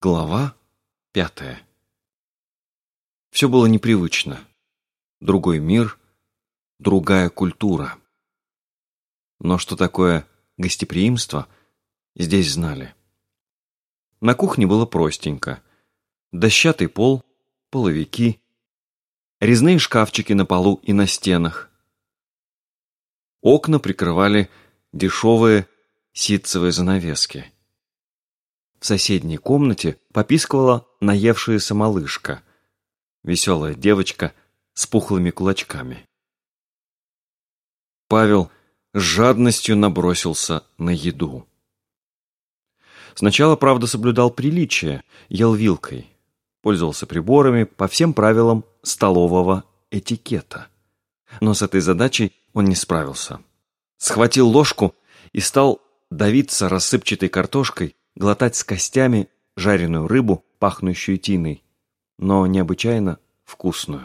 Глава пятая Все было непривычно. Другой мир, другая культура. Но что такое гостеприимство, здесь знали. На кухне было простенько. Дощатый пол, половики, резные шкафчики на полу и на стенах. Окна прикрывали дешевые ситцевые занавески. В соседней комнате попискивала наевшаяся малышка, веселая девочка с пухлыми кулачками. Павел с жадностью набросился на еду. Сначала, правда, соблюдал приличие, ел вилкой, пользовался приборами по всем правилам столового этикета. Но с этой задачей он не справился. Схватил ложку и стал давиться рассыпчатой картошкой, глотать с костями жареную рыбу, пахнущую тиной, но необычайно вкусную.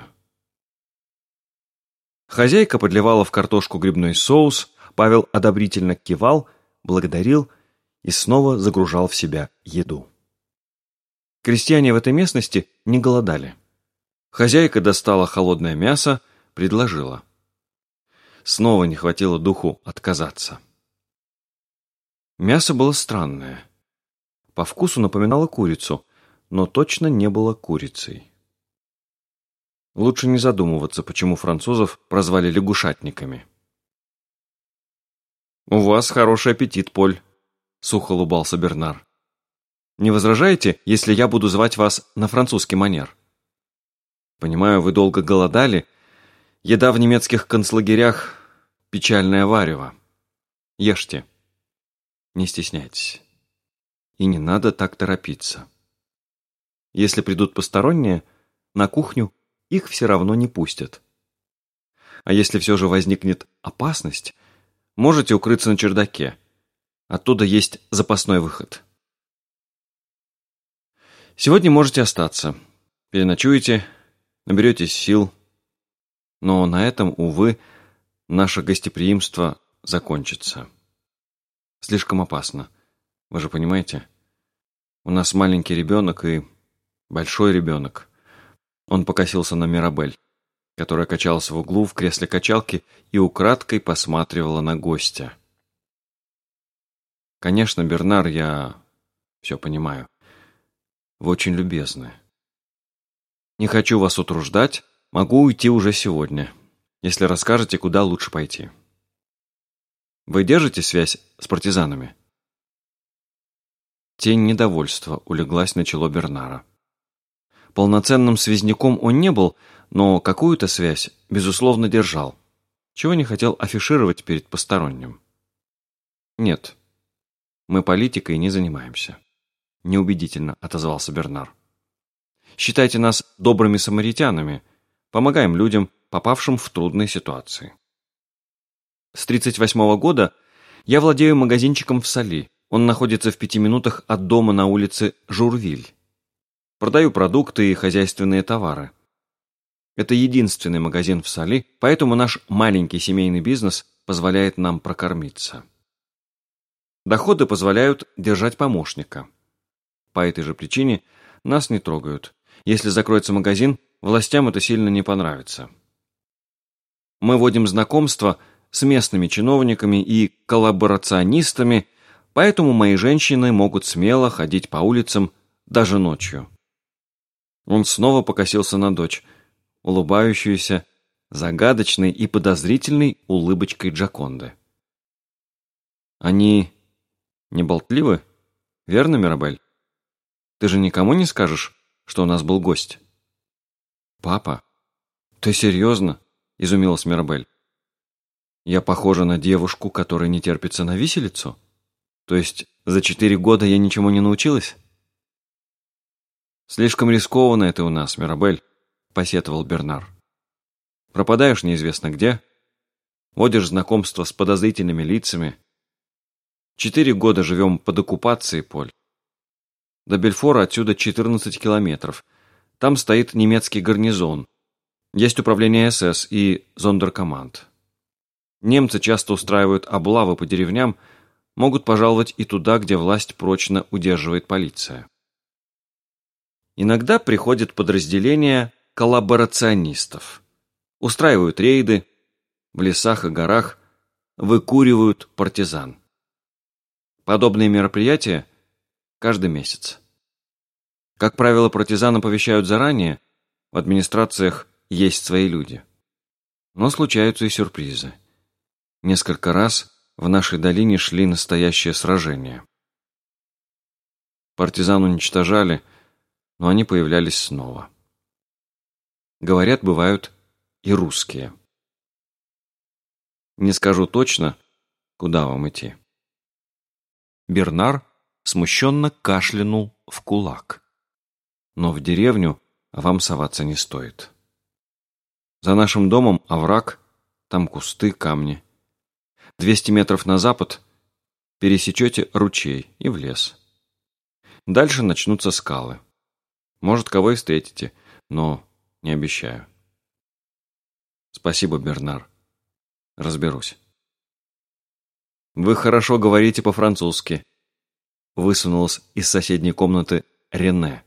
Хозяйка подливала в картошку грибной соус, Павел одобрительно кивал, благодарил и снова загружал в себя еду. Крестьяне в этой местности не голодали. Хозяйка достала холодное мясо, предложила. Снова не хватило духу отказаться. Мясо было странное. По вкусу напоминало курицу, но точно не было курицей. Лучше не задумываться, почему французов прозвали лягушатниками. «У вас хороший аппетит, Поль», — сухо улыбался Бернар. «Не возражаете, если я буду звать вас на французский манер? Понимаю, вы долго голодали. Еда в немецких концлагерях — печальное варево. Ешьте. Не стесняйтесь» и не надо так торопиться. Если придут посторонние, на кухню их все равно не пустят. А если все же возникнет опасность, можете укрыться на чердаке. Оттуда есть запасной выход. Сегодня можете остаться. Переночуете, наберетесь сил. Но на этом, увы, наше гостеприимство закончится. Слишком опасно. Вы же понимаете? У нас маленький ребенок и большой ребенок. Он покосился на Мирабель, которая качалась в углу в кресле качалки и украдкой посматривала на гостя. Конечно, Бернар, я все понимаю. Вы очень любезны. Не хочу вас утруждать, могу уйти уже сегодня, если расскажете, куда лучше пойти. Вы держите связь с партизанами? Тень недовольства улеглась на чело Бернара. Полноценным связняком он не был, но какую-то связь, безусловно, держал, чего не хотел афишировать перед посторонним. «Нет, мы политикой не занимаемся», — неубедительно отозвался Бернар. «Считайте нас добрыми самаритянами, помогаем людям, попавшим в трудные ситуации. С 38 -го года я владею магазинчиком в Соли, он находится в пяти минутах от дома на улице Журвиль. Продаю продукты и хозяйственные товары. Это единственный магазин в Сали, поэтому наш маленький семейный бизнес позволяет нам прокормиться. Доходы позволяют держать помощника. По этой же причине нас не трогают. Если закроется магазин, властям это сильно не понравится. Мы вводим знакомства с местными чиновниками и коллаборационистами Поэтому мои женщины могут смело ходить по улицам даже ночью. Он снова покосился на дочь, улыбающуюся, загадочной и подозрительной улыбочкой Джаконды. «Они не болтливы? Верно, Мирабель? Ты же никому не скажешь, что у нас был гость?» «Папа, ты серьезно?» – изумилась Мирабель. «Я похожа на девушку, которой не терпится на виселицу?» То есть за четыре года я ничему не научилась? Слишком рискованно это у нас, Мирабель, посетовал Бернар. Пропадаешь неизвестно где, водишь знакомства с подозрительными лицами. Четыре года живем под оккупацией, Поль. До Бельфора отсюда 14 километров. Там стоит немецкий гарнизон. Есть управление СС и зондеркоманд. Немцы часто устраивают облавы по деревням, могут пожаловать и туда, где власть прочно удерживает полиция. Иногда приходят подразделения коллаборационистов. Устраивают рейды в лесах и горах, выкуривают партизан. Подобные мероприятия каждый месяц. Как правило, партизан оповещают заранее, в администрациях есть свои люди. Но случаются и сюрпризы. Несколько раз в нашей долине шли настоящие сражения. Партизан уничтожали, но они появлялись снова. Говорят, бывают и русские. Не скажу точно, куда вам идти. Бернар смущенно кашлянул в кулак. Но в деревню вам соваться не стоит. За нашим домом овраг, там кусты, камни. Двести метров на запад пересечете ручей и в лес. Дальше начнутся скалы. Может, кого и встретите, но не обещаю. Спасибо, Бернар. Разберусь. Вы хорошо говорите по-французски. Высунулась из соседней комнаты Рене.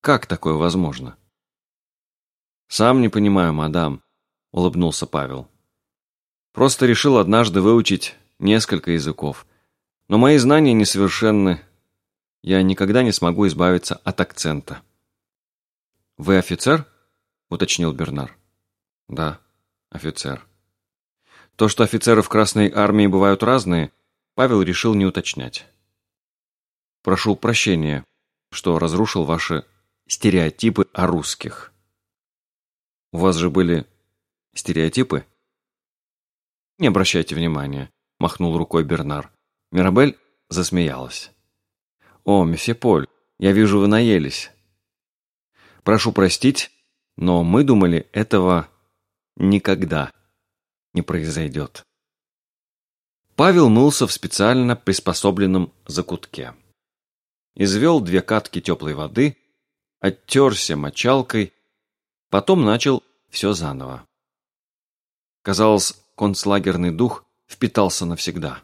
Как такое возможно? Сам не понимаю, мадам, улыбнулся Павел. Просто решил однажды выучить несколько языков. Но мои знания несовершенны, я никогда не смогу избавиться от акцента. «Вы офицер?» – уточнил Бернар. «Да, офицер». То, что офицеры в Красной Армии бывают разные, Павел решил не уточнять. «Прошу прощения, что разрушил ваши стереотипы о русских. У вас же были стереотипы?» «Не обращайте внимания», – махнул рукой Бернар. Мирабель засмеялась. «О, месье Поль, я вижу, вы наелись. Прошу простить, но мы думали, этого никогда не произойдет». Павел мылся в специально приспособленном закутке. Извел две катки теплой воды, оттерся мочалкой, потом начал все заново. Казалось, концлагерный дух впитался навсегда.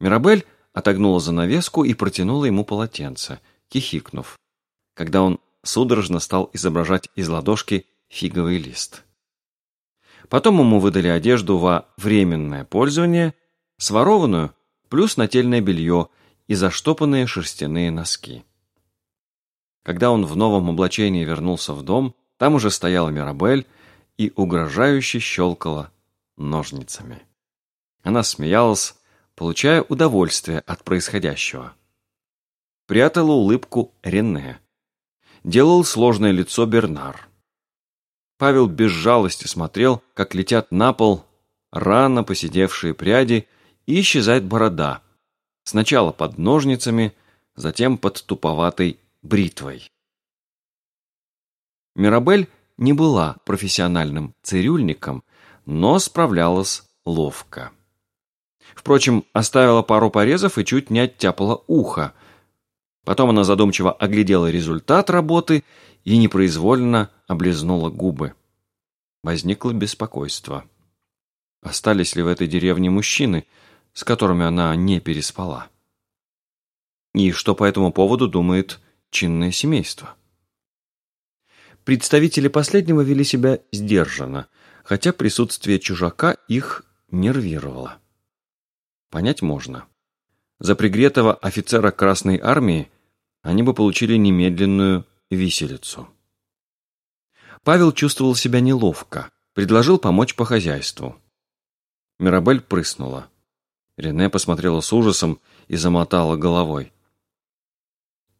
Мирабель отогнула занавеску и протянула ему полотенце, хихикнув, когда он судорожно стал изображать из ладошки фиговый лист. Потом ему выдали одежду во временное пользование, сворованную, плюс нательное белье и заштопанные шерстяные носки. Когда он в новом облачении вернулся в дом, там уже стояла Мирабель и угрожающе щелкала ножницами. Она смеялась, получая удовольствие от происходящего. Прятала улыбку Рене. Делал сложное лицо Бернар. Павел без жалости смотрел, как летят на пол рано поседевшие пряди и исчезает борода. Сначала под ножницами, затем под туповатой бритвой. Мирабель не была профессиональным цирюльником, но справлялась ловко. Впрочем, оставила пару порезов и чуть не оттяпала ухо. Потом она задумчиво оглядела результат работы и непроизвольно облизнула губы. Возникло беспокойство. Остались ли в этой деревне мужчины, с которыми она не переспала? И что по этому поводу думает чинное семейство? Представители последнего вели себя сдержанно, хотя присутствие чужака их нервировало. Понять можно. За пригретого офицера Красной Армии они бы получили немедленную виселицу. Павел чувствовал себя неловко, предложил помочь по хозяйству. Мирабель прыснула. Рене посмотрела с ужасом и замотала головой.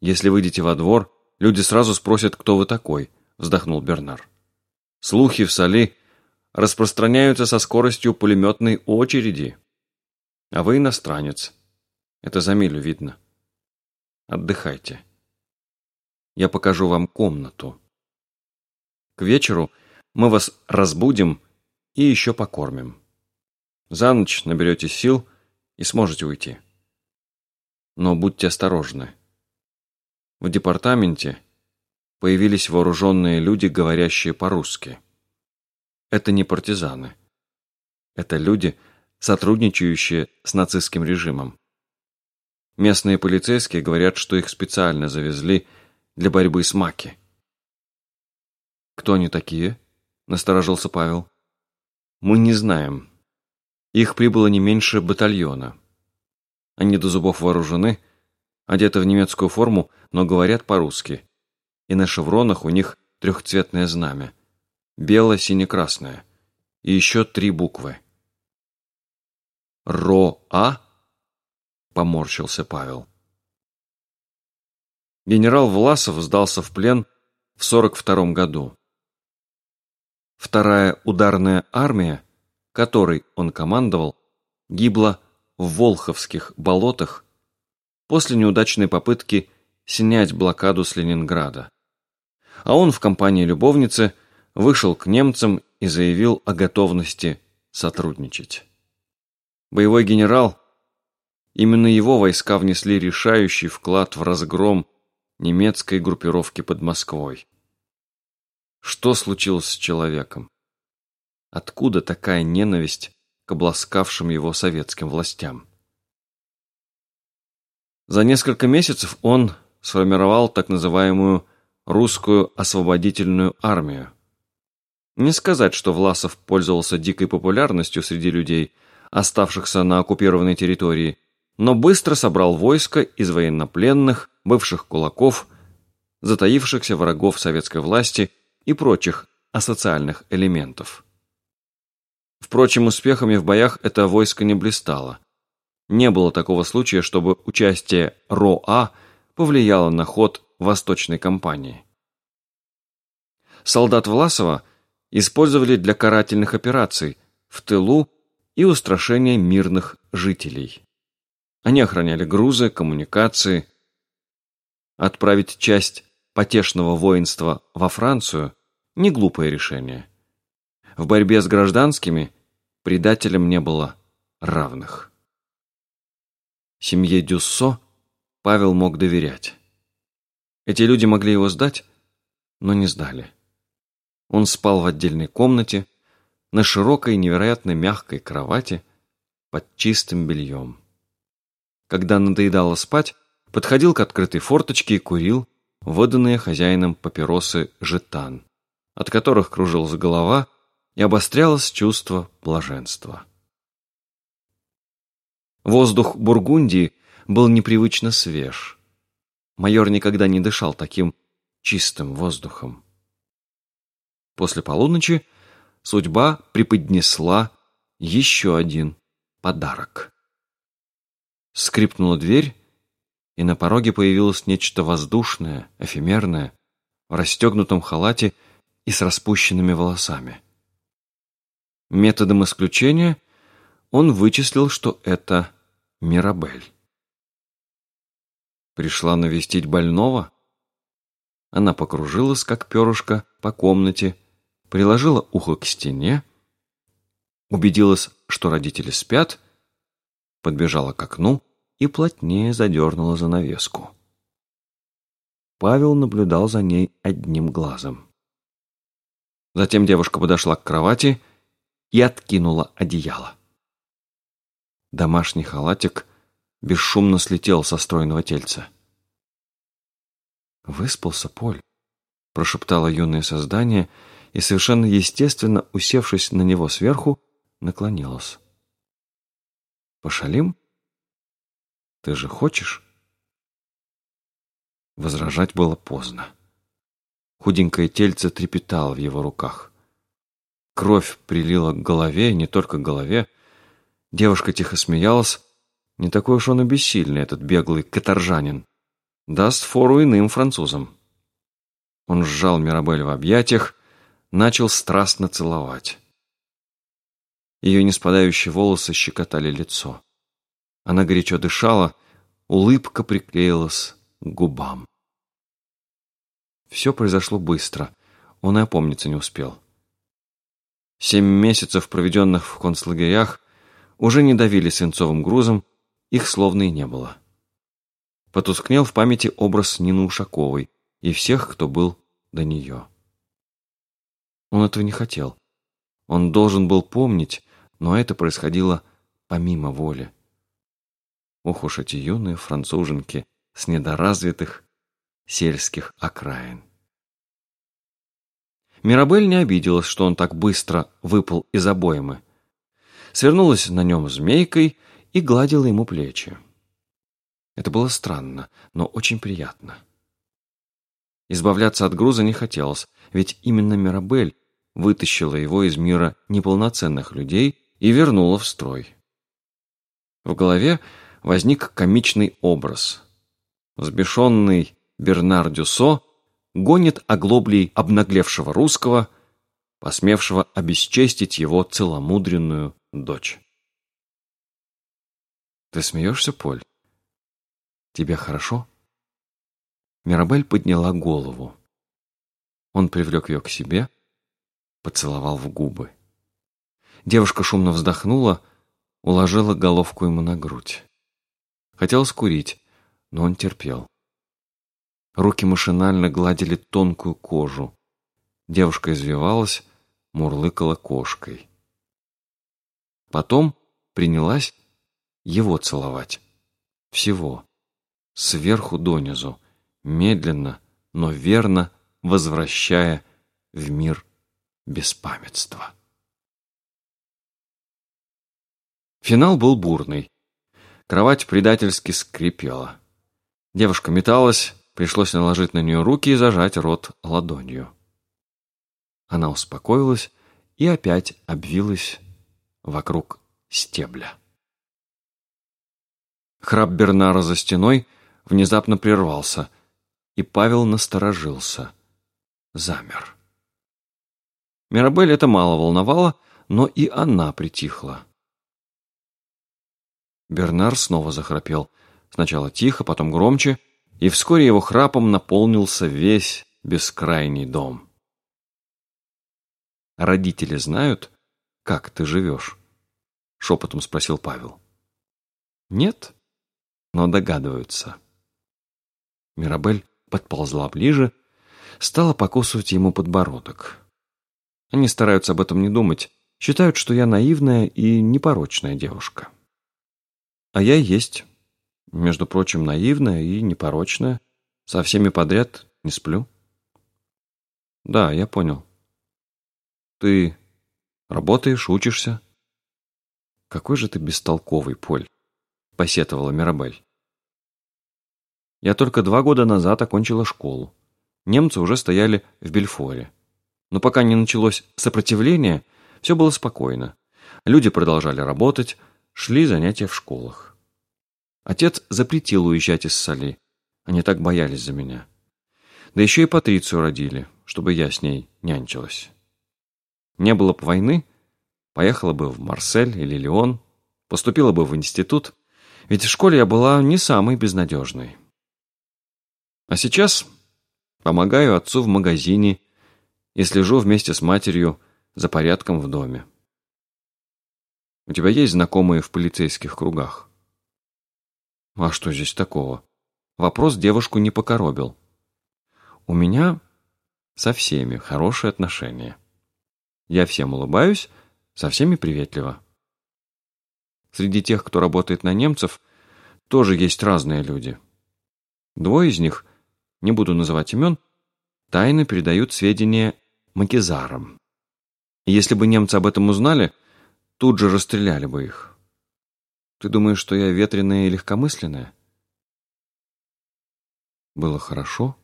«Если выйдете во двор, люди сразу спросят, кто вы такой», — вздохнул Бернар. «Слухи в Соли распространяются со скоростью пулеметной очереди». А вы иностранец. Это за милю видно. Отдыхайте. Я покажу вам комнату. К вечеру мы вас разбудим и еще покормим. За ночь наберете сил и сможете уйти. Но будьте осторожны. В департаменте появились вооруженные люди, говорящие по-русски. Это не партизаны. Это люди, сотрудничающие с нацистским режимом. Местные полицейские говорят, что их специально завезли для борьбы с Маки. «Кто они такие?» – насторожился Павел. «Мы не знаем. Их прибыло не меньше батальона. Они до зубов вооружены, одеты в немецкую форму, но говорят по-русски. И на шевронах у них трехцветное знамя. Бело-сине-красное. И еще три буквы. «Ро-А?» – поморщился Павел. Генерал Власов сдался в плен в 42 году. Вторая ударная армия, которой он командовал, гибла в Волховских болотах после неудачной попытки снять блокаду с Ленинграда. А он в компании любовницы вышел к немцам и заявил о готовности сотрудничать. Боевой генерал, именно его войска внесли решающий вклад в разгром немецкой группировки под Москвой. Что случилось с человеком? Откуда такая ненависть к обласкавшим его советским властям? За несколько месяцев он сформировал так называемую русскую освободительную армию. Не сказать, что Власов пользовался дикой популярностью среди людей, оставшихся на оккупированной территории, но быстро собрал войско из военнопленных, бывших кулаков, затаившихся врагов советской власти и прочих асоциальных элементов. Впрочем, успехами в боях это войско не блистало. Не было такого случая, чтобы участие РОА повлияло на ход Восточной кампании. Солдат Власова использовали для карательных операций в тылу и устрашения мирных жителей. Они охраняли грузы, коммуникации. Отправить часть потешного воинства во Францию – не глупое решение. В борьбе с гражданскими предателям не было равных. Семье Дюссо Павел мог доверять. Эти люди могли его сдать, но не сдали. Он спал в отдельной комнате, на широкой, невероятно мягкой кровати под чистым бельем. Когда надоедало спать, подходил к открытой форточке и курил, выданные хозяином папиросы жетан, от которых кружилась голова и обострялось чувство блаженства. Воздух Бургундии был непривычно свеж. Майор никогда не дышал таким чистым воздухом. После полуночи судьба преподнесла еще один подарок. Скрипнула дверь, и на пороге появилось нечто воздушное, эфемерное, в расстегнутом халате и с распущенными волосами. Методом исключения он вычислил, что это Мирабель. Пришла навестить больного? Она покружилась, как перышко, по комнате, приложила ухо к стене, убедилась, что родители спят, подбежала к окну и плотнее задернула занавеску. Павел наблюдал за ней одним глазом. Затем девушка подошла к кровати и откинула одеяло. Домашний халатик бесшумно слетел со стройного тельца. «Выспался, Поль», — прошептало юное создание и, совершенно естественно, усевшись на него сверху, наклонилась. «Пошалим?» Ты же хочешь?» Возражать было поздно. Худенькое тельце трепетало в его руках. Кровь прилила к голове, не только к голове. Девушка тихо смеялась. Не такой уж он и бессильный, этот беглый каторжанин. Даст фору иным французам. Он сжал Мирабель в объятиях, начал страстно целовать. Ее неспадающие волосы щекотали лицо. Она горячо дышала, улыбка приклеилась к губам. Все произошло быстро, он и опомниться не успел. Семь месяцев, проведенных в концлагерях, уже не давили свинцовым грузом, их словно и не было. Потускнел в памяти образ Нины Ушаковой и всех, кто был до нее. Он этого не хотел. Он должен был помнить, но это происходило помимо воли. Ох уж эти юные француженки с недоразвитых, сельских окраин. Мирабель не обиделась, что он так быстро выпал из обоймы. Свернулась на нем змейкой и гладила ему плечи. Это было странно, но очень приятно. Избавляться от груза не хотелось, ведь именно Мирабель вытащила его из мира неполноценных людей и вернула в строй. В голове возник комичный образ. Взбешенный Бернар Дюсо гонит оглоблей обнаглевшего русского, посмевшего обесчестить его целомудренную дочь. «Ты смеешься, Поль? Тебе хорошо?» Мирабель подняла голову. Он привлек ее к себе, поцеловал в губы. Девушка шумно вздохнула, уложила головку ему на грудь. Хотел скурить, но он терпел. Руки машинально гладили тонкую кожу. Девушка извивалась, мурлыкала кошкой. Потом принялась его целовать. Всего. Сверху донизу. Медленно, но верно возвращая в мир беспамятства. Финал был бурный. Кровать предательски скрипела. Девушка металась, пришлось наложить на нее руки и зажать рот ладонью. Она успокоилась и опять обвилась вокруг стебля. Храп Бернара за стеной внезапно прервался, и Павел насторожился, замер. Мирабель это мало волновало, но и она притихла. Бернар снова захрапел. Сначала тихо, потом громче, и вскоре его храпом наполнился весь бескрайний дом. «Родители знают, как ты живешь?» — шепотом спросил Павел. «Нет, но догадываются». Мирабель подползла ближе, стала покусывать ему подбородок. Они стараются об этом не думать, считают, что я наивная и непорочная девушка. А я есть. Между прочим, наивная и непорочная. Со всеми подряд не сплю. Да, я понял. Ты работаешь, учишься? Какой же ты бестолковый, Поль, посетовала Мирабель. Я только два года назад окончила школу. Немцы уже стояли в Бельфоре. Но пока не началось сопротивление, все было спокойно. Люди продолжали работать, Шли занятия в школах. Отец запретил уезжать из Соли. Они так боялись за меня. Да еще и Патрицию родили, чтобы я с ней нянчилась. Не было бы войны, поехала бы в Марсель или Лион, поступила бы в институт, ведь в школе я была не самой безнадежной. А сейчас помогаю отцу в магазине и слежу вместе с матерью за порядком в доме. У тебя есть знакомые в полицейских кругах?» «А что здесь такого?» Вопрос девушку не покоробил. «У меня со всеми хорошие отношения. Я всем улыбаюсь, со всеми приветливо. Среди тех, кто работает на немцев, тоже есть разные люди. Двое из них, не буду называть имен, тайно передают сведения макизарам. И если бы немцы об этом узнали, тут же расстреляли бы их. Ты думаешь, что я ветреная и легкомысленная? Было хорошо.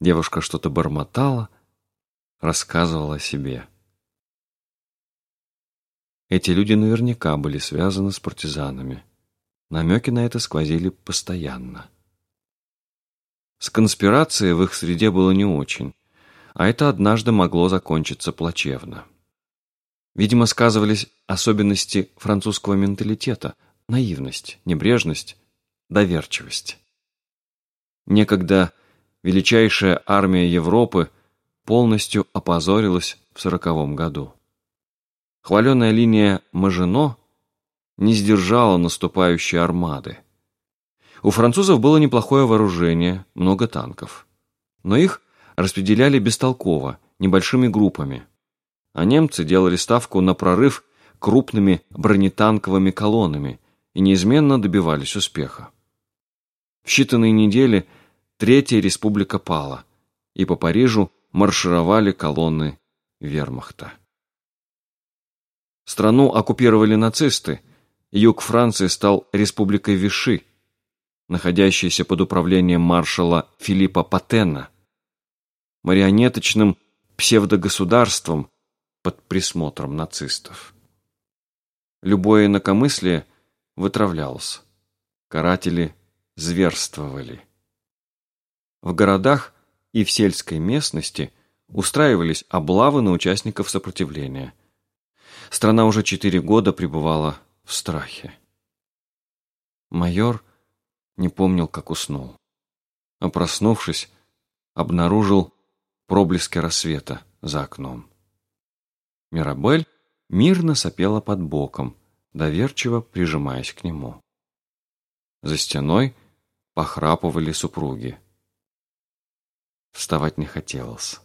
Девушка что-то бормотала, рассказывала о себе. Эти люди наверняка были связаны с партизанами. Намеки на это сквозили постоянно. С конспирацией в их среде было не очень, а это однажды могло закончиться плачевно. Видимо, сказывались особенности французского менталитета, наивность, небрежность, доверчивость. Некогда величайшая армия Европы полностью опозорилась в сороковом году. Хваленая линия Мажино не сдержала наступающей армады. У французов было неплохое вооружение, много танков. Но их распределяли бестолково, небольшими группами – а немцы делали ставку на прорыв крупными бронетанковыми колоннами и неизменно добивались успеха. В считанные недели Третья республика пала, и по Парижу маршировали колонны вермахта. Страну оккупировали нацисты, юг Франции стал республикой Виши, находящейся под управлением маршала Филиппа Патена, марионеточным псевдогосударством под присмотром нацистов. Любое инакомыслие вытравлялось, каратели зверствовали. В городах и в сельской местности устраивались облавы на участников сопротивления. Страна уже четыре года пребывала в страхе. Майор не помнил, как уснул. А проснувшись, обнаружил проблески рассвета за окном. Мирабель мирно сопела под боком, доверчиво прижимаясь к нему. За стеной похрапывали супруги. Вставать не хотелось.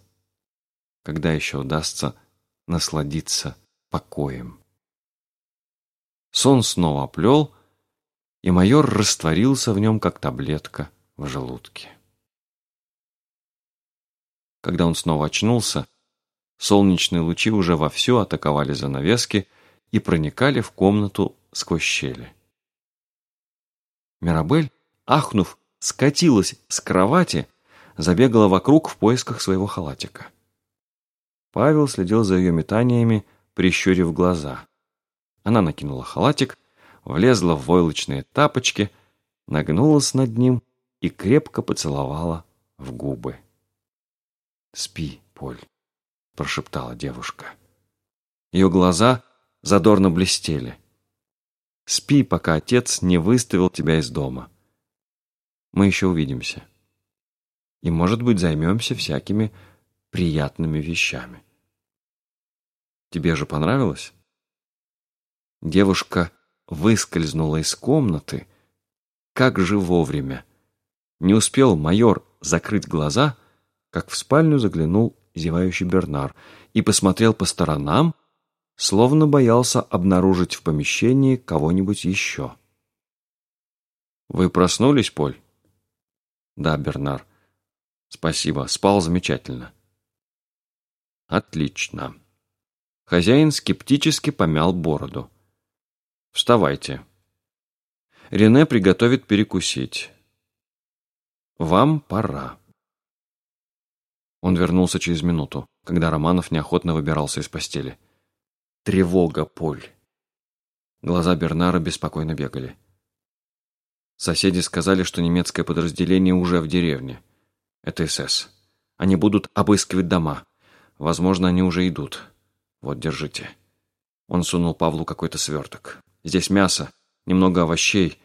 Когда еще удастся насладиться покоем? Сон снова оплел, и майор растворился в нем, как таблетка в желудке. Когда он снова очнулся, солнечные лучи уже вовсю атаковали занавески и проникали в комнату сквозь щели. Мирабель, ахнув, скатилась с кровати, забегала вокруг в поисках своего халатика. Павел следил за ее метаниями, прищурив глаза. Она накинула халатик, влезла в войлочные тапочки, нагнулась над ним и крепко поцеловала в губы. «Спи, Поль», — прошептала девушка. Ее глаза задорно блестели. «Спи, пока отец не выставил тебя из дома. Мы еще увидимся. И, может быть, займемся всякими приятными вещами. Тебе же понравилось?» Девушка выскользнула из комнаты, как же вовремя. Не успел майор закрыть глаза, как в спальню заглянул зевающий Бернар и посмотрел по сторонам, словно боялся обнаружить в помещении кого-нибудь еще. «Вы проснулись, Поль?» «Да, Бернар. Спасибо, спал замечательно». «Отлично». Хозяин скептически помял бороду. Вставайте. Рене приготовит перекусить. Вам пора. Он вернулся через минуту, когда Романов неохотно выбирался из постели. Тревога, Поль. Глаза Бернара беспокойно бегали. Соседи сказали, что немецкое подразделение уже в деревне. Это СС. Они будут обыскивать дома. Возможно, они уже идут. Вот, держите. Он сунул Павлу какой-то сверток. Здесь мясо, немного овощей.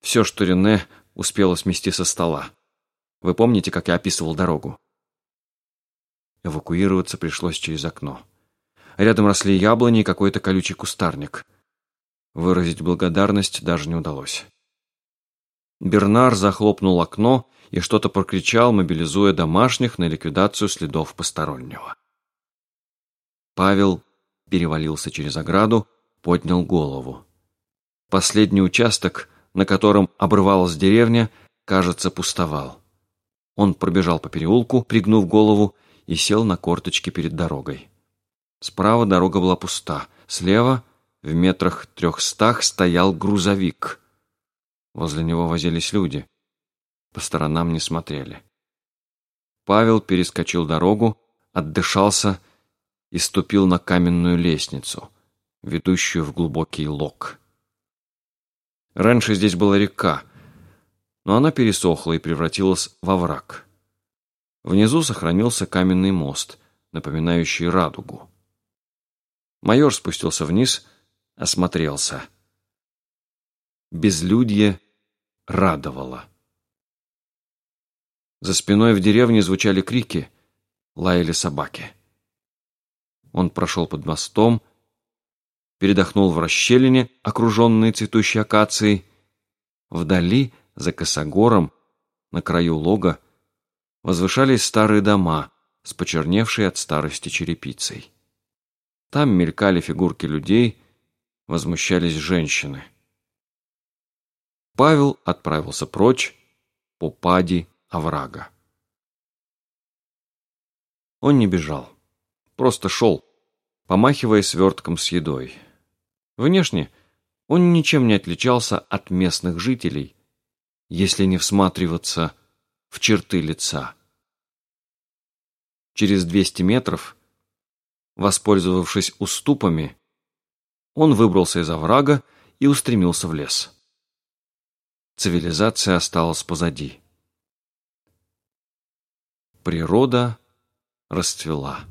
Все, что Рене успела смести со стола. Вы помните, как я описывал дорогу? Эвакуироваться пришлось через окно. Рядом росли яблони и какой-то колючий кустарник. Выразить благодарность даже не удалось. Бернар захлопнул окно и что-то прокричал, мобилизуя домашних на ликвидацию следов постороннего. Павел перевалился через ограду, поднял голову. Последний участок, на котором обрывалась деревня, кажется, пустовал. Он пробежал по переулку, пригнув голову, и сел на корточки перед дорогой. Справа дорога была пуста, слева, в метрах трехстах, стоял грузовик. Возле него возились люди. По сторонам не смотрели. Павел перескочил дорогу, отдышался и ступил на каменную лестницу, ведущую в глубокий лог. Раньше здесь была река, но она пересохла и превратилась во враг. Внизу сохранился каменный мост, напоминающий радугу. Майор спустился вниз, осмотрелся. Безлюдье радовало. За спиной в деревне звучали крики, лаяли собаки. Он прошел под мостом, передохнул в расщелине, окруженной цветущей акацией. Вдали, за косогором, на краю лога, возвышались старые дома с почерневшей от старости черепицей. Там мелькали фигурки людей, возмущались женщины. Павел отправился прочь по пади оврага. Он не бежал, просто шел, помахивая свертком с едой. Внешне он ничем не отличался от местных жителей, если не всматриваться в черты лица. Через 200 метров, воспользовавшись уступами, он выбрался из оврага и устремился в лес. Цивилизация осталась позади. Природа расцвела.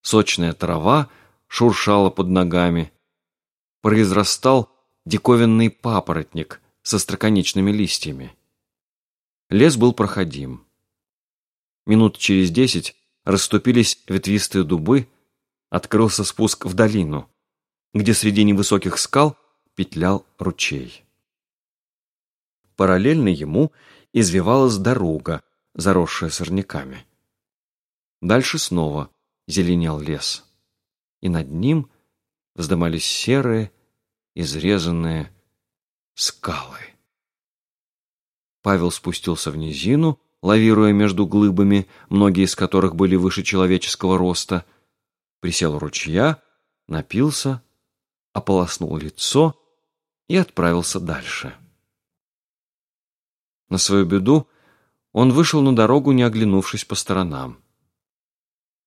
Сочная трава шуршала под ногами. Произрастал диковинный папоротник со строконечными листьями. Лес был проходим. Минут через десять расступились ветвистые дубы, открылся спуск в долину, где среди невысоких скал петлял ручей. Параллельно ему извивалась дорога, заросшая сорняками. Дальше снова зеленел лес, и над ним вздымались серые, изрезанные скалы. Павел спустился в низину, лавируя между глыбами, многие из которых были выше человеческого роста, присел у ручья, напился, ополоснул лицо и отправился дальше. На свою беду он вышел на дорогу, не оглянувшись по сторонам.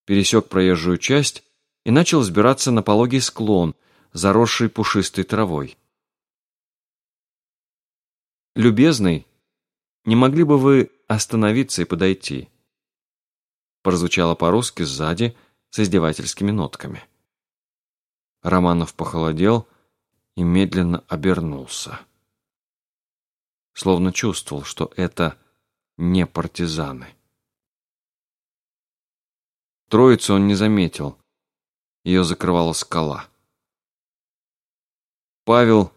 Пересек проезжую часть и начал взбираться на пологий склон, заросший пушистой травой. «Любезный, не могли бы вы остановиться и подойти?» Прозвучало по-русски сзади с издевательскими нотками. Романов похолодел и медленно обернулся. Словно чувствовал, что это не партизаны. Троицу он не заметил. Ее закрывала скала. Павел,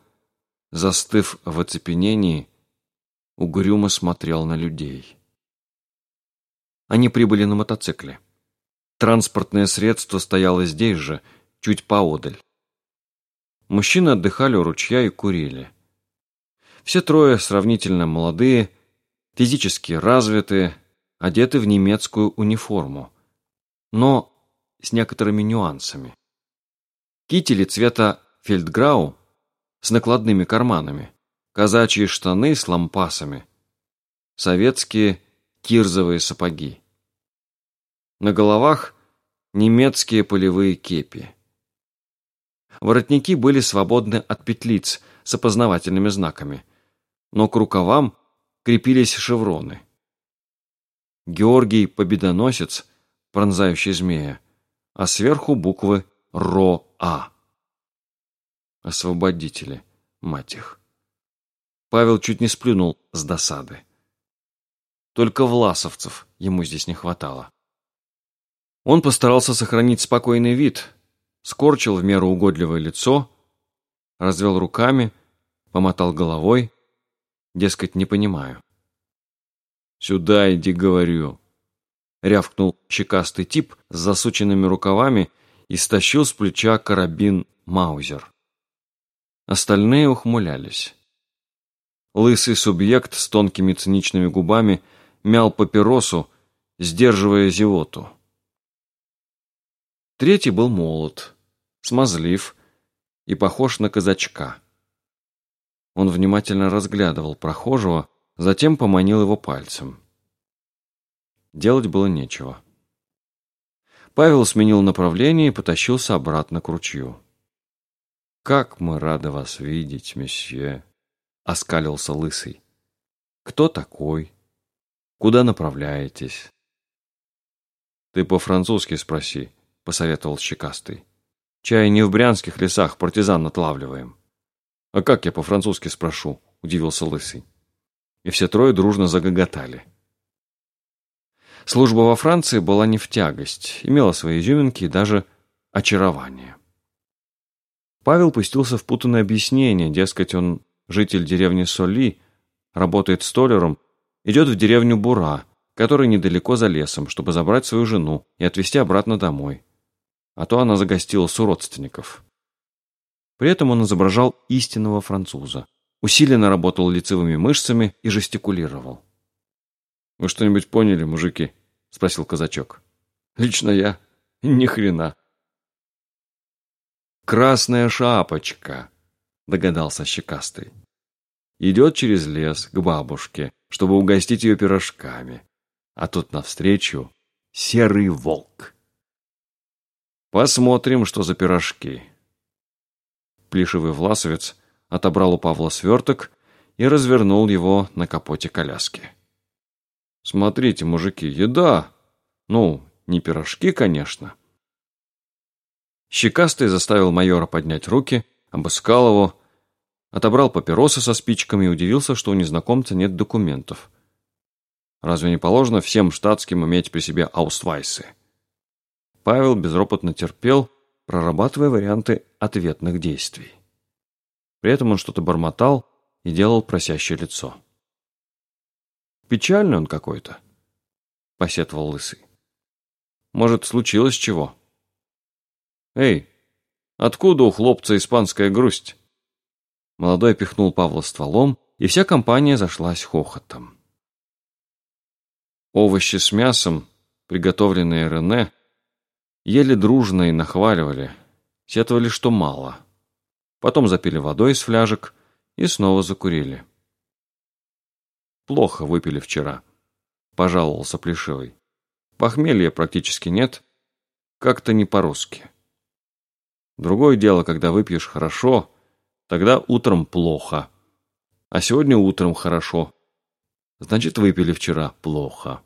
застыв в оцепенении, угрюмо смотрел на людей. Они прибыли на мотоцикле. Транспортное средство стояло здесь же, чуть поодаль. Мужчины отдыхали у ручья и курили. Все трое сравнительно молодые, физически развитые, одеты в немецкую униформу, но с некоторыми нюансами. Кители цвета фельдграу с накладными карманами, казачьи штаны с лампасами, советские кирзовые сапоги. На головах немецкие полевые кепи. Воротники были свободны от петлиц с опознавательными знаками, но к рукавам крепились шевроны. Георгий Победоносец, пронзающий змея, а сверху буквы РОА. Освободители, мать их. Павел чуть не сплюнул с досады. Только власовцев ему здесь не хватало. Он постарался сохранить спокойный вид, скорчил в меру угодливое лицо, развел руками, помотал головой, Дескать, не понимаю. «Сюда иди, говорю!» Рявкнул щекастый тип с засученными рукавами и стащил с плеча карабин Маузер. Остальные ухмылялись. Лысый субъект с тонкими циничными губами мял папиросу, сдерживая зевоту. Третий был молод, смазлив и похож на казачка. Он внимательно разглядывал прохожего, затем поманил его пальцем. Делать было нечего. Павел сменил направление и потащился обратно к ручью. «Как мы рады вас видеть, месье!» — оскалился лысый. «Кто такой? Куда направляетесь?» «Ты по-французски спроси», — посоветовал щекастый. «Чай не в брянских лесах партизан отлавливаем». «А как я по-французски спрошу?» – удивился Лысый. И все трое дружно загоготали. Служба во Франции была не в тягость, имела свои изюминки и даже очарование. Павел пустился в путанное объяснение, дескать, он житель деревни Соли, работает столером, идет в деревню Бура, которая недалеко за лесом, чтобы забрать свою жену и отвезти обратно домой. А то она загостилась у родственников. При этом он изображал истинного француза, усиленно работал лицевыми мышцами и жестикулировал. «Вы что-нибудь поняли, мужики?» — спросил казачок. «Лично я? Ни хрена». «Красная шапочка», — догадался щекастый. Идет через лес к бабушке, чтобы угостить ее пирожками. А тут навстречу серый волк. Посмотрим, что за пирожки. Плешивый власовец отобрал у Павла сверток и развернул его на капоте коляски. «Смотрите, мужики, еда! Ну, не пирожки, конечно». Щекастый заставил майора поднять руки, обыскал его, отобрал папиросы со спичками и удивился, что у незнакомца нет документов. Разве не положено всем штатским иметь при себе аусвайсы? Павел безропотно терпел, прорабатывая варианты ответных действий. При этом он что-то бормотал и делал просящее лицо. «Печальный он какой-то», — посетовал Лысый. «Может, случилось чего?» «Эй, откуда у хлопца испанская грусть?» Молодой пихнул Павла стволом, и вся компания зашлась хохотом. Овощи с мясом, приготовленные Рене, ели дружно и нахваливали, сетовали, что мало. Потом запили водой из фляжек и снова закурили. «Плохо выпили вчера», — пожаловался Плешивый. «Похмелья практически нет, как-то не по-русски. Другое дело, когда выпьешь хорошо, тогда утром плохо, а сегодня утром хорошо. Значит, выпили вчера плохо».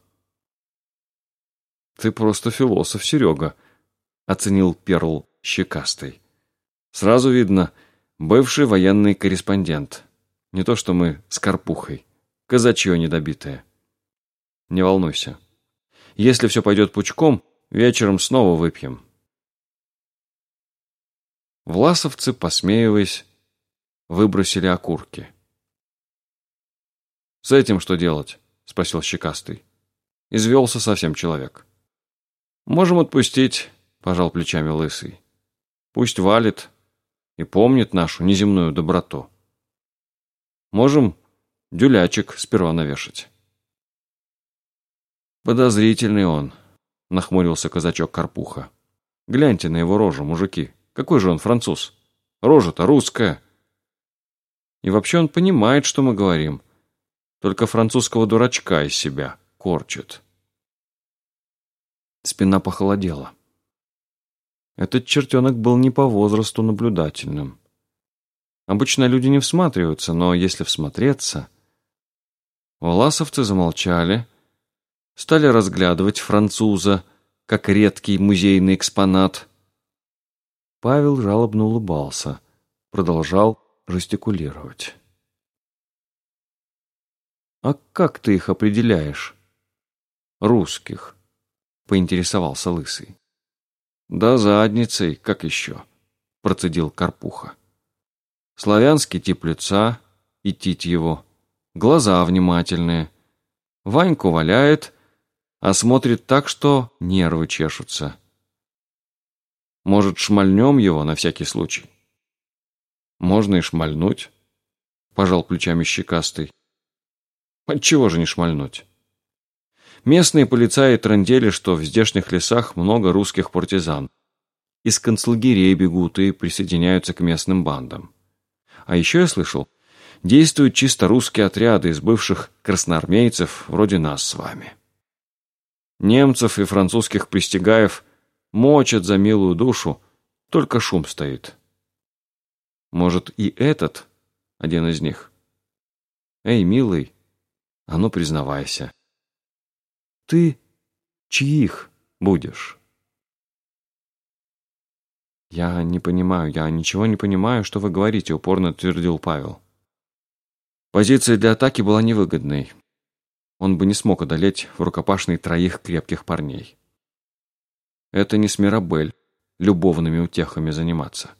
«Ты просто философ, Серега», — оценил Перл щекастый. «Сразу видно, бывший военный корреспондент. Не то что мы с Карпухой. Казачье недобитое. Не волнуйся. Если все пойдет пучком, вечером снова выпьем». Власовцы, посмеиваясь, выбросили окурки. «С этим что делать?» — спросил Щекастый. Извелся совсем человек. «Можем отпустить», — пожал плечами Лысый. «Пусть валит и помнит нашу неземную доброту. Можем дюлячек сперва навешать». «Подозрительный он», — нахмурился казачок Карпуха. «Гляньте на его рожу, мужики. Какой же он француз? Рожа-то русская». И вообще он понимает, что мы говорим. Только французского дурачка из себя корчит. Спина похолодела. Этот чертенок был не по возрасту наблюдательным. Обычно люди не всматриваются, но если всмотреться... Власовцы замолчали, стали разглядывать француза, как редкий музейный экспонат. Павел жалобно улыбался, продолжал жестикулировать. «А как ты их определяешь?» «Русских», — поинтересовался Лысый. «Да задницей, как еще?» — процедил Карпуха. «Славянский тип лица и его, глаза внимательные. Ваньку валяет, а смотрит так, что нервы чешутся. Может, шмальнем его на всякий случай?» «Можно и шмальнуть», — пожал плечами щекастый. «Отчего же не шмальнуть?» Местные полицаи трындели, что в здешних лесах много русских партизан. Из концлагерей бегут и присоединяются к местным бандам. А еще я слышал, действуют чисто русские отряды из бывших красноармейцев, вроде нас с вами. Немцев и французских пристигаев мочат за милую душу, только шум стоит. Может, и этот один из них? Эй, милый, а ну признавайся. Ты чьих будешь? «Я не понимаю, я ничего не понимаю, что вы говорите», — упорно твердил Павел. Позиция для атаки была невыгодной. Он бы не смог одолеть в рукопашной троих крепких парней. Это не Смирабель, любовными утехами заниматься.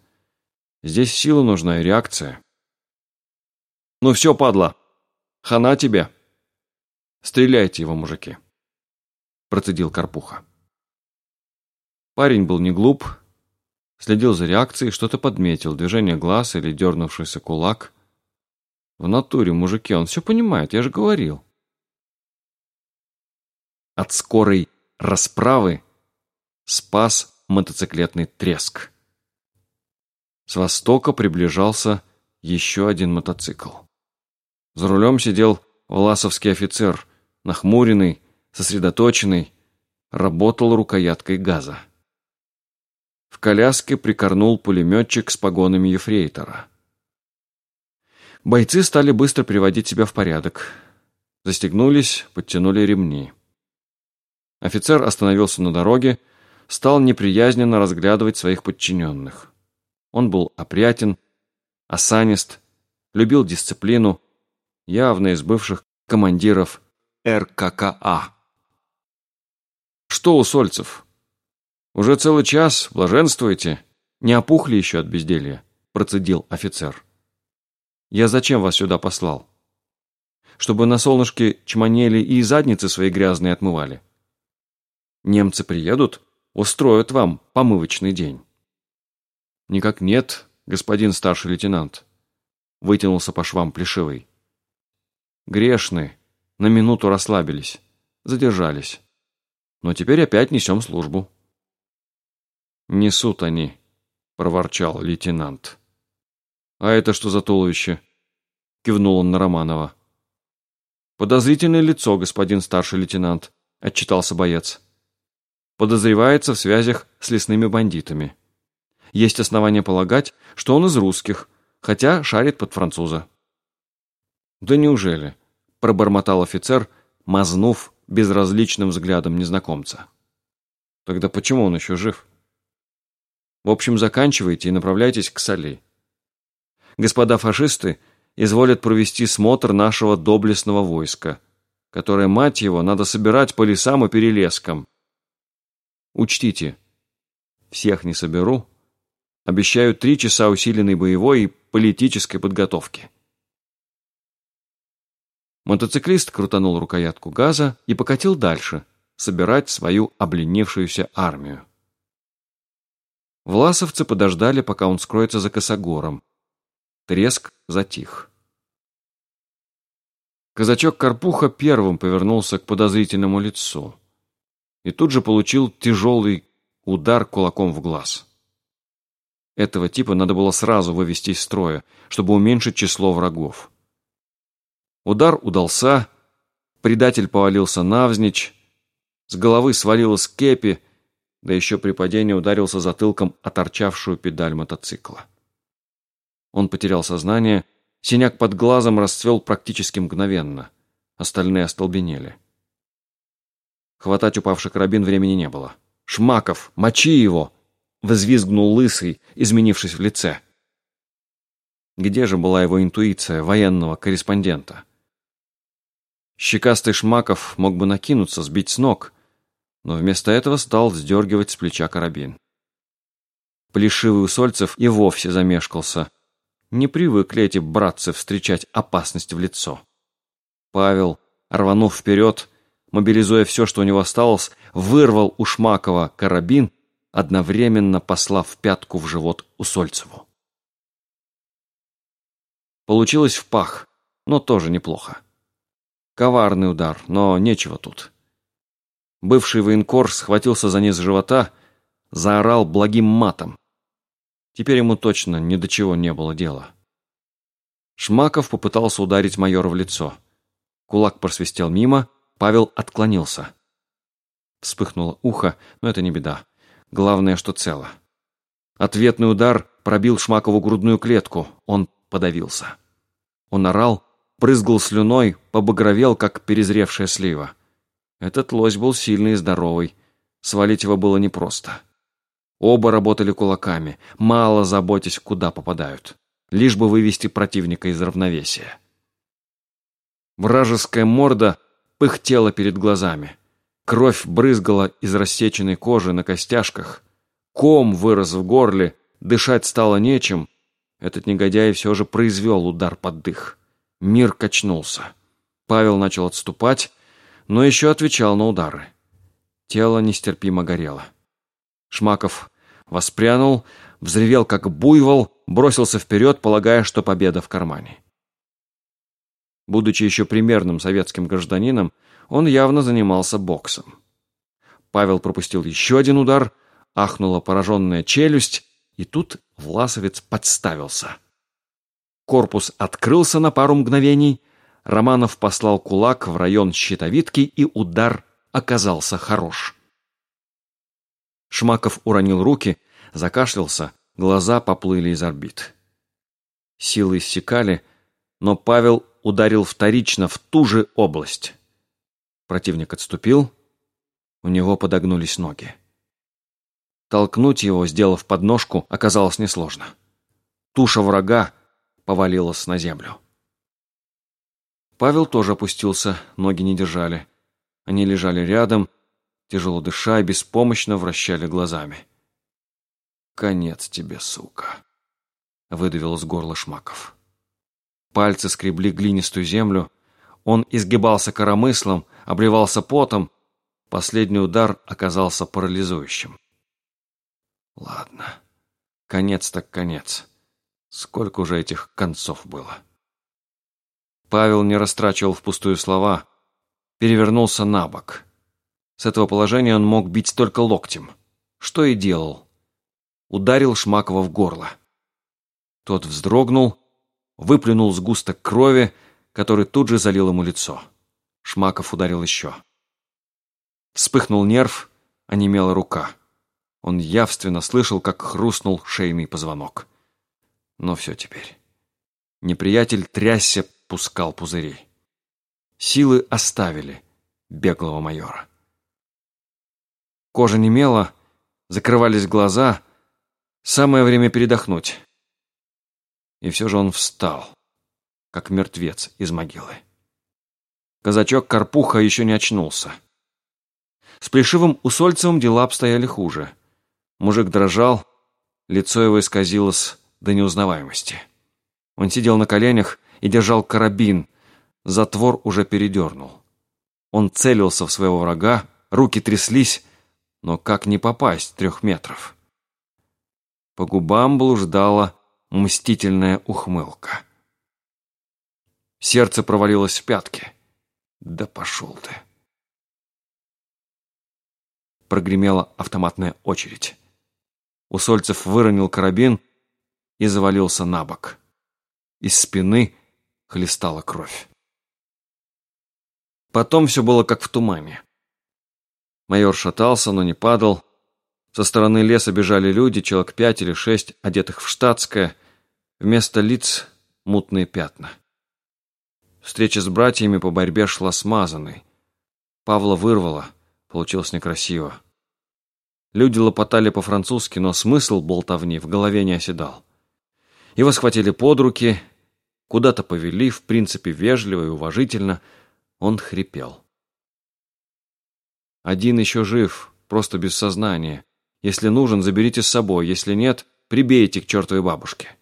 Здесь сила нужна и реакция. «Ну все, падла, хана тебе!» «Стреляйте его, мужики!» процедил Карпуха. Парень был не глуп, следил за реакцией, что-то подметил, движение глаз или дернувшийся кулак. В натуре, мужики, он все понимает, я же говорил. от скорой расправы спас мотоциклетный треск. С востока приближался еще один мотоцикл. За рулем сидел власовский офицер, нахмуренный, сосредоточенный, работал рукояткой газа. В коляске прикорнул пулеметчик с погонами ефрейтора. Бойцы стали быстро приводить себя в порядок. Застегнулись, подтянули ремни. Офицер остановился на дороге, стал неприязненно разглядывать своих подчиненных. Он был опрятен, осанист, любил дисциплину, явно из бывших командиров РККА. «Что у Сольцев? Уже целый час, блаженствуете? Не опухли еще от безделья?» процедил офицер. «Я зачем вас сюда послал? Чтобы на солнышке чманели и задницы свои грязные отмывали? Немцы приедут, устроят вам помывочный день». «Никак нет, господин старший лейтенант», — вытянулся по швам Плешивый. «Грешны, на минуту расслабились, задержались. Но теперь опять несем службу». «Несут они», — проворчал лейтенант. «А это что за туловище?» — кивнул он на Романова. «Подозрительное лицо, господин старший лейтенант», — отчитался боец. «Подозревается в связях с лесными бандитами». Есть основания полагать, что он из русских, хотя шарит под француза. «Да неужели?» – пробормотал офицер, мазнув безразличным взглядом незнакомца. «Тогда почему он еще жив?» «В общем, заканчивайте и направляйтесь к Соли. Господа фашисты изволят провести смотр нашего доблестного войска, которое, мать его, надо собирать по лесам и перелескам. Учтите, всех не соберу, Обещаю три часа усиленной боевой и политической подготовки. Мотоциклист крутанул рукоятку газа и покатил дальше, собирать свою обленившуюся армию. Власовцы подождали, пока он скроется за косогором. Треск затих. Казачок Карпуха первым повернулся к подозрительному лицу и тут же получил тяжелый удар кулаком в глаз. Этого типа надо было сразу вывести из строя, чтобы уменьшить число врагов. Удар удался, предатель повалился навзничь, с головы свалилась кепи, да еще при падении ударился затылком о торчавшую педаль мотоцикла. Он потерял сознание, синяк под глазом расцвел практически мгновенно, остальные остолбенели. Хватать упавший карабин времени не было. «Шмаков! Мочи его!» Взвизгнул лысый, изменившись в лице. Где же была его интуиция военного корреспондента? Щекастый Шмаков мог бы накинуться, сбить с ног, но вместо этого стал сдергивать с плеча карабин. Плешивый Усольцев и вовсе замешкался. Не привыкли эти братцы встречать опасность в лицо. Павел, рванув вперед, мобилизуя все, что у него осталось, вырвал у Шмакова карабин одновременно послав пятку в живот Усольцеву. Получилось в пах, но тоже неплохо. Коварный удар, но нечего тут. Бывший военкор схватился за низ живота, заорал благим матом. Теперь ему точно ни до чего не было дела. Шмаков попытался ударить майора в лицо. Кулак просвистел мимо, Павел отклонился. Вспыхнуло ухо, но это не беда. Главное, что цело. Ответный удар пробил Шмакову грудную клетку. Он подавился. Он орал, прызгал слюной, побагровел, как перезревшая слива. Этот лось был сильный и здоровый. Свалить его было непросто. Оба работали кулаками, мало заботясь, куда попадают. Лишь бы вывести противника из равновесия. Вражеская морда пыхтела перед глазами. Кровь брызгала из рассеченной кожи на костяшках. Ком вырос в горле, дышать стало нечем. Этот негодяй все же произвел удар под дых. Мир качнулся. Павел начал отступать, но еще отвечал на удары. Тело нестерпимо горело. Шмаков воспрянул, взревел как буйвол, бросился вперед, полагая, что победа в кармане. Будучи еще примерным советским гражданином, Он явно занимался боксом. Павел пропустил еще один удар, ахнула пораженная челюсть, и тут Власовец подставился. Корпус открылся на пару мгновений, Романов послал кулак в район щитовидки, и удар оказался хорош. Шмаков уронил руки, закашлялся, глаза поплыли из орбит. Силы иссякали, но Павел ударил вторично в ту же область. Противник отступил, у него подогнулись ноги. Толкнуть его, сделав подножку, оказалось несложно. Туша врага повалилась на землю. Павел тоже опустился, ноги не держали. Они лежали рядом, тяжело дыша и беспомощно вращали глазами. «Конец тебе, сука!» — выдавил с горла Шмаков. Пальцы скребли глинистую землю, он изгибался коромыслом, обливался потом. Последний удар оказался парализующим. Ладно, конец так конец. Сколько уже этих концов было? Павел не растрачивал впустую слова, перевернулся на бок. С этого положения он мог бить только локтем. Что и делал. Ударил Шмакова в горло. Тот вздрогнул, выплюнул сгусток крови, который тут же залил ему лицо. Шмаков ударил еще. Вспыхнул нерв, онемела рука. Он явственно слышал, как хрустнул шейный позвонок. Но все теперь. Неприятель трясся, пускал пузыри. Силы оставили беглого майора. Кожа немела, закрывались глаза. Самое время передохнуть. И все же он встал, как мертвец из могилы. Казачок Карпуха еще не очнулся. С Плешивым Усольцевым дела обстояли хуже. Мужик дрожал, лицо его исказилось до неузнаваемости. Он сидел на коленях и держал карабин, затвор уже передернул. Он целился в своего врага, руки тряслись, но как не попасть трех метров? По губам блуждала мстительная ухмылка. Сердце провалилось в пятки. Да пошел ты. Прогремела автоматная очередь. Усольцев выронил карабин и завалился на бок. Из спины хлестала кровь. Потом все было как в тумане. Майор шатался, но не падал. Со стороны леса бежали люди, человек пять или шесть, одетых в штатское. Вместо лиц мутные пятна. Встреча с братьями по борьбе шла смазанной. Павла вырвало, получилось некрасиво. Люди лопотали по-французски, но смысл болтовни в голове не оседал. Его схватили под руки, куда-то повели, в принципе, вежливо и уважительно. Он хрипел. Один еще жив, просто без сознания. Если нужен, заберите с собой, если нет, прибейте к чертовой бабушке.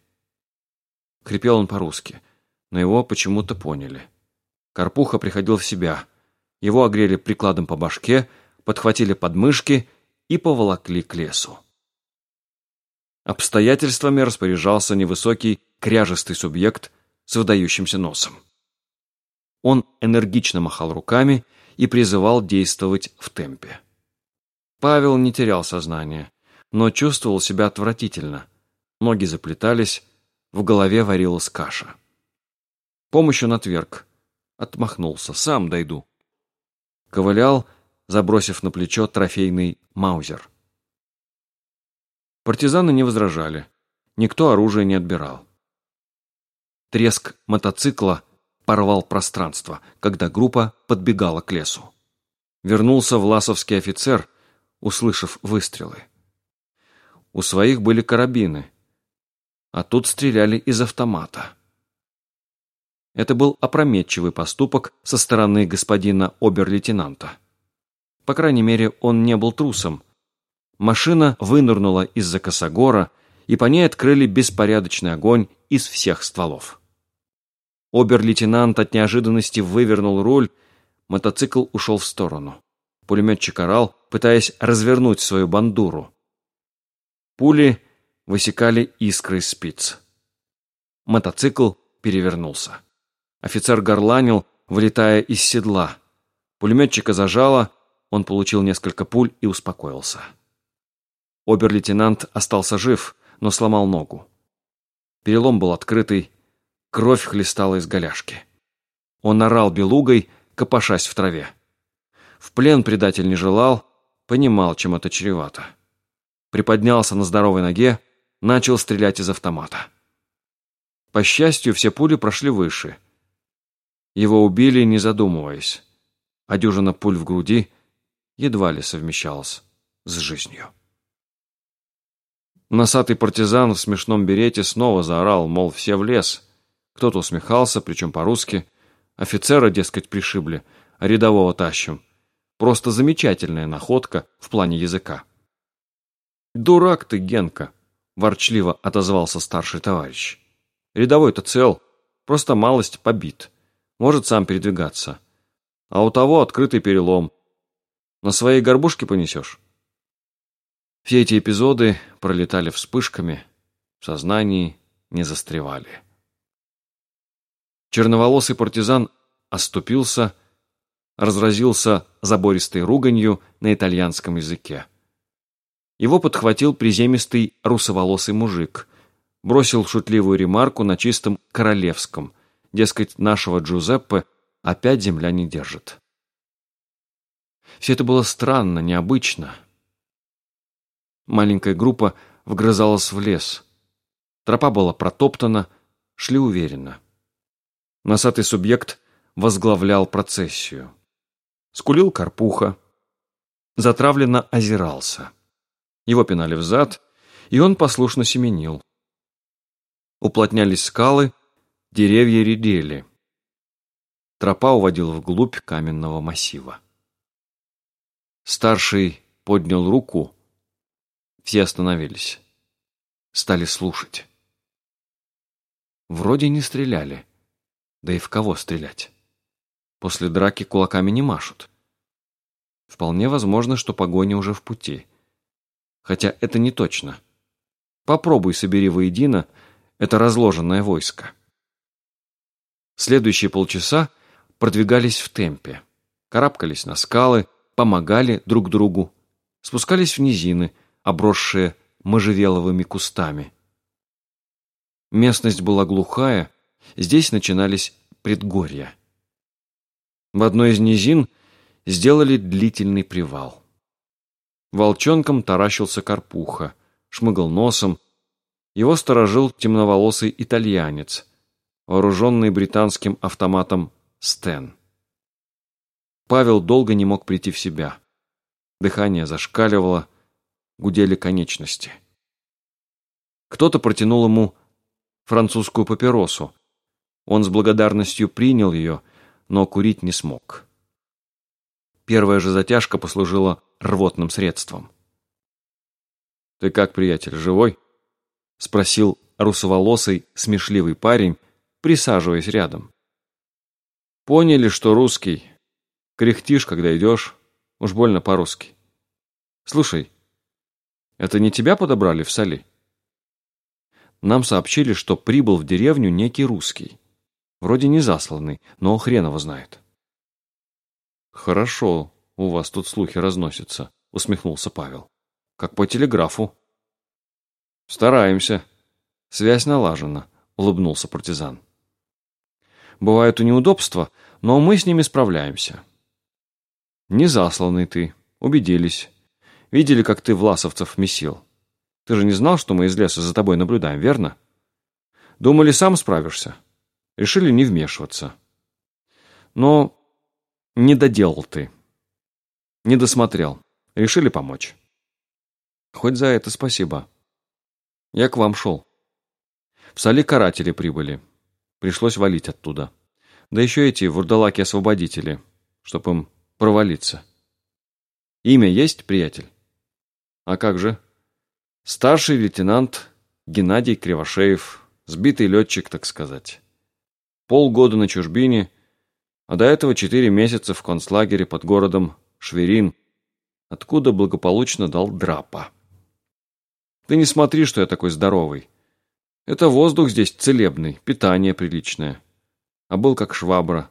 Хрипел он по-русски, но его почему-то поняли. Карпуха приходил в себя. Его огрели прикладом по башке, подхватили подмышки и поволокли к лесу. Обстоятельствами распоряжался невысокий, кряжестый субъект с выдающимся носом. Он энергично махал руками и призывал действовать в темпе. Павел не терял сознание, но чувствовал себя отвратительно. Ноги заплетались, в голове варилась каша. Помощь он отверг. Отмахнулся. Сам дойду. Ковылял, забросив на плечо трофейный маузер. Партизаны не возражали. Никто оружие не отбирал. Треск мотоцикла порвал пространство, когда группа подбегала к лесу. Вернулся власовский офицер, услышав выстрелы. У своих были карабины, а тут стреляли из автомата. Это был опрометчивый поступок со стороны господина обер-лейтенанта. По крайней мере, он не был трусом. Машина вынырнула из-за косогора, и по ней открыли беспорядочный огонь из всех стволов. Обер-лейтенант от неожиданности вывернул руль, мотоцикл ушел в сторону. Пулеметчик орал, пытаясь развернуть свою бандуру. Пули высекали искры спиц. Мотоцикл перевернулся. Офицер горланил, вылетая из седла. Пулеметчика зажало, он получил несколько пуль и успокоился. Обер-лейтенант остался жив, но сломал ногу. Перелом был открытый, кровь хлестала из голяшки. Он орал белугой, копошась в траве. В плен предатель не желал, понимал, чем это чревато. Приподнялся на здоровой ноге, начал стрелять из автомата. По счастью, все пули прошли выше. Его убили, не задумываясь, а дюжина пуль в груди едва ли совмещалась с жизнью. Носатый партизан в смешном берете снова заорал, мол, все в лес. Кто-то усмехался, причем по-русски. Офицера, дескать, пришибли, а рядового тащим. Просто замечательная находка в плане языка. «Дурак ты, Генка!» – ворчливо отозвался старший товарищ. «Рядовой-то цел, просто малость побит. Может сам передвигаться. А у того открытый перелом. На своей горбушке понесешь?» Все эти эпизоды пролетали вспышками, в сознании не застревали. Черноволосый партизан оступился, разразился забористой руганью на итальянском языке. Его подхватил приземистый русоволосый мужик, бросил шутливую ремарку на чистом королевском, дескать, нашего Джузеппе опять земля не держит. Все это было странно, необычно. Маленькая группа вгрызалась в лес. Тропа была протоптана, шли уверенно. Носатый субъект возглавлял процессию. Скулил карпуха, затравленно озирался. Его пинали в зад, и он послушно семенил. Уплотнялись скалы, деревья редели. Тропа уводила вглубь каменного массива. Старший поднял руку. Все остановились. Стали слушать. Вроде не стреляли. Да и в кого стрелять? После драки кулаками не машут. Вполне возможно, что погоня уже в пути хотя это не точно. Попробуй собери воедино это разложенное войско. Следующие полчаса продвигались в темпе, карабкались на скалы, помогали друг другу, спускались в низины, обросшие можжевеловыми кустами. Местность была глухая, здесь начинались предгорья. В одной из низин сделали длительный привал. Волчонком таращился Карпуха, шмыгал носом. Его сторожил темноволосый итальянец, вооруженный британским автоматом «Стен». Павел долго не мог прийти в себя. Дыхание зашкаливало, гудели конечности. Кто-то протянул ему французскую папиросу. Он с благодарностью принял ее, но курить не смог. Первая же затяжка послужила рвотным средством. «Ты как, приятель, живой?» — спросил русоволосый, смешливый парень, присаживаясь рядом. «Поняли, что русский. Кряхтишь, когда идешь. Уж больно по-русски. Слушай, это не тебя подобрали в соли?» Нам сообщили, что прибыл в деревню некий русский. Вроде не засланный, но хрен его знает. «Хорошо, у вас тут слухи разносятся», — усмехнулся Павел. «Как по телеграфу». «Стараемся. Связь налажена», — улыбнулся партизан. «Бывают и неудобства, но мы с ними справляемся». «Не засланный ты. Убедились. Видели, как ты власовцев месил. Ты же не знал, что мы из леса за тобой наблюдаем, верно? Думали, сам справишься. Решили не вмешиваться. Но не доделал ты. Не досмотрел. Решили помочь. Хоть за это спасибо. Я к вам шел. В Соли каратели прибыли. Пришлось валить оттуда. Да еще эти вурдалаки-освободители, чтоб им провалиться. Имя есть, приятель? А как же? Старший лейтенант Геннадий Кривошеев, сбитый летчик, так сказать. Полгода на чужбине — а до этого четыре месяца в концлагере под городом Шверин, откуда благополучно дал драпа. Ты не смотри, что я такой здоровый. Это воздух здесь целебный, питание приличное. А был как швабра.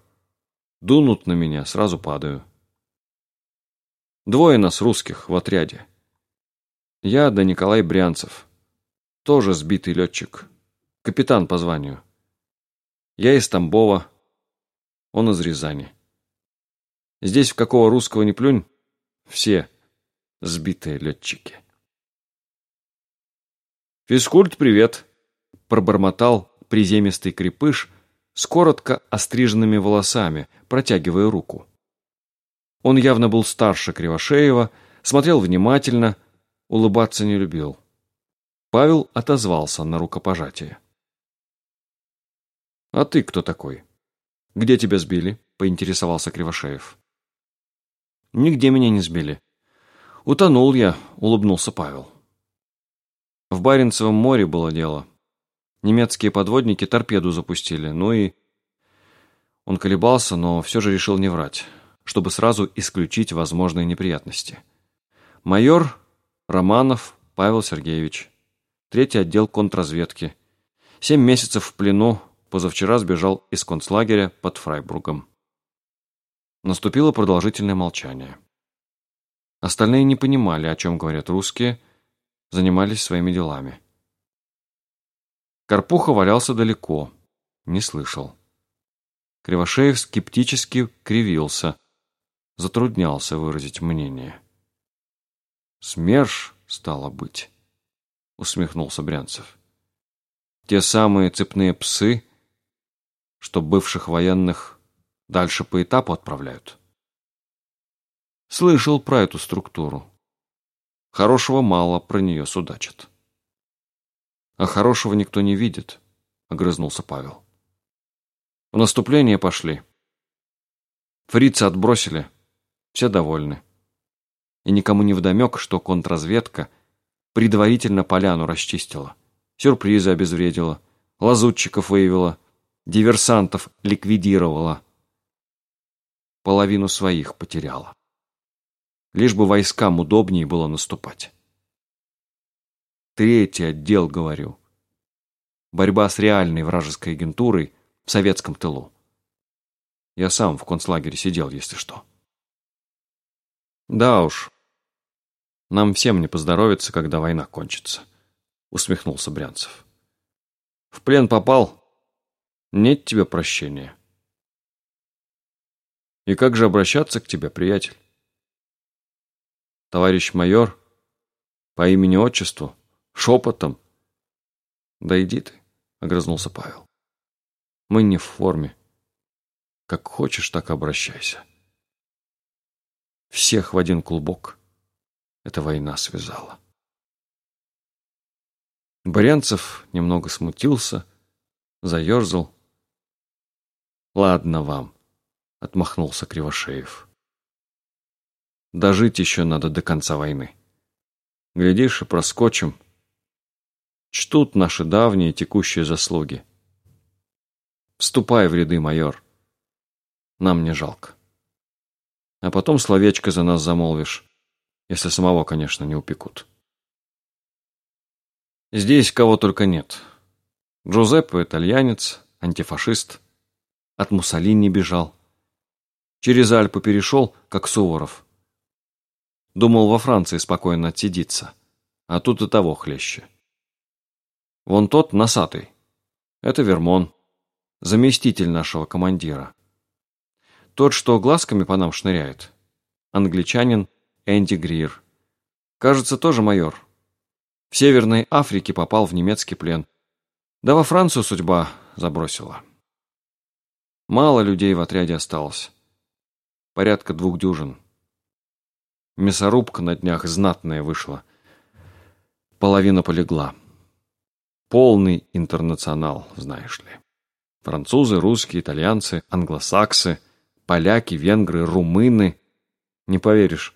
Дунут на меня, сразу падаю. Двое нас русских в отряде. Я да Николай Брянцев. Тоже сбитый летчик. Капитан по званию. Я из Тамбова, он из Рязани. Здесь в какого русского не плюнь, все сбитые летчики. «Физкульт, привет!» – пробормотал приземистый крепыш с коротко остриженными волосами, протягивая руку. Он явно был старше Кривошеева, смотрел внимательно, улыбаться не любил. Павел отозвался на рукопожатие. «А ты кто такой? Где тебя сбили?» – поинтересовался Кривошеев. «Нигде меня не сбили. Утонул я», – улыбнулся Павел. В Баренцевом море было дело. Немецкие подводники торпеду запустили, ну и... Он колебался, но все же решил не врать, чтобы сразу исключить возможные неприятности. Майор Романов Павел Сергеевич. Третий отдел контрразведки. Семь месяцев в плену, позавчера сбежал из концлагеря под Фрайбургом. Наступило продолжительное молчание. Остальные не понимали, о чем говорят русские, занимались своими делами. Карпуха валялся далеко, не слышал. Кривошеев скептически кривился, затруднялся выразить мнение. «СМЕРШ, стало быть», — усмехнулся Брянцев. «Те самые цепные псы, что бывших военных дальше по этапу отправляют?» Слышал про эту структуру. Хорошего мало про нее судачат. А хорошего никто не видит, огрызнулся Павел. В наступление пошли. Фрица отбросили. Все довольны. И никому не вдомек, что контрразведка предварительно поляну расчистила, сюрпризы обезвредила, лазутчиков выявила, диверсантов ликвидировала. Половину своих потеряла лишь бы войскам удобнее было наступать. Третий отдел, говорю. Борьба с реальной вражеской агентурой в советском тылу. Я сам в концлагере сидел, если что. Да уж, нам всем не поздоровится, когда война кончится, усмехнулся Брянцев. В плен попал, нет тебе прощения. И как же обращаться к тебе, приятель? товарищ майор, по имени-отчеству, шепотом. Да иди ты, огрызнулся Павел. Мы не в форме. Как хочешь, так обращайся. Всех в один клубок эта война связала. Барянцев немного смутился, заерзал. «Ладно вам», — отмахнулся Кривошеев. Дожить еще надо до конца войны. Глядишь и проскочим. Чтут наши давние текущие заслуги. Вступай в ряды, майор. Нам не жалко. А потом словечко за нас замолвишь, если самого, конечно, не упекут. Здесь кого только нет. Джузеппе – итальянец, антифашист. От Муссолини бежал. Через Альпы перешел, как Суворов – Думал, во Франции спокойно отсидится. А тут и того хлеще. Вон тот носатый. Это Вермон. Заместитель нашего командира. Тот, что глазками по нам шныряет. Англичанин Энди Грир. Кажется, тоже майор. В Северной Африке попал в немецкий плен. Да во Францию судьба забросила. Мало людей в отряде осталось. Порядка двух дюжин. Мясорубка на днях знатная вышла. Половина полегла. Полный интернационал, знаешь ли. Французы, русские, итальянцы, англосаксы, поляки, венгры, румыны. Не поверишь,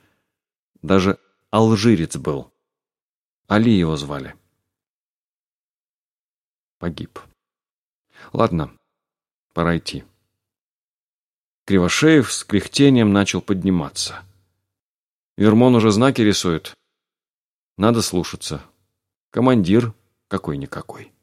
даже алжирец был. Али его звали. Погиб. Ладно, пора идти. Кривошеев с кряхтением начал подниматься. Вермон уже знаки рисует. Надо слушаться. Командир какой-никакой.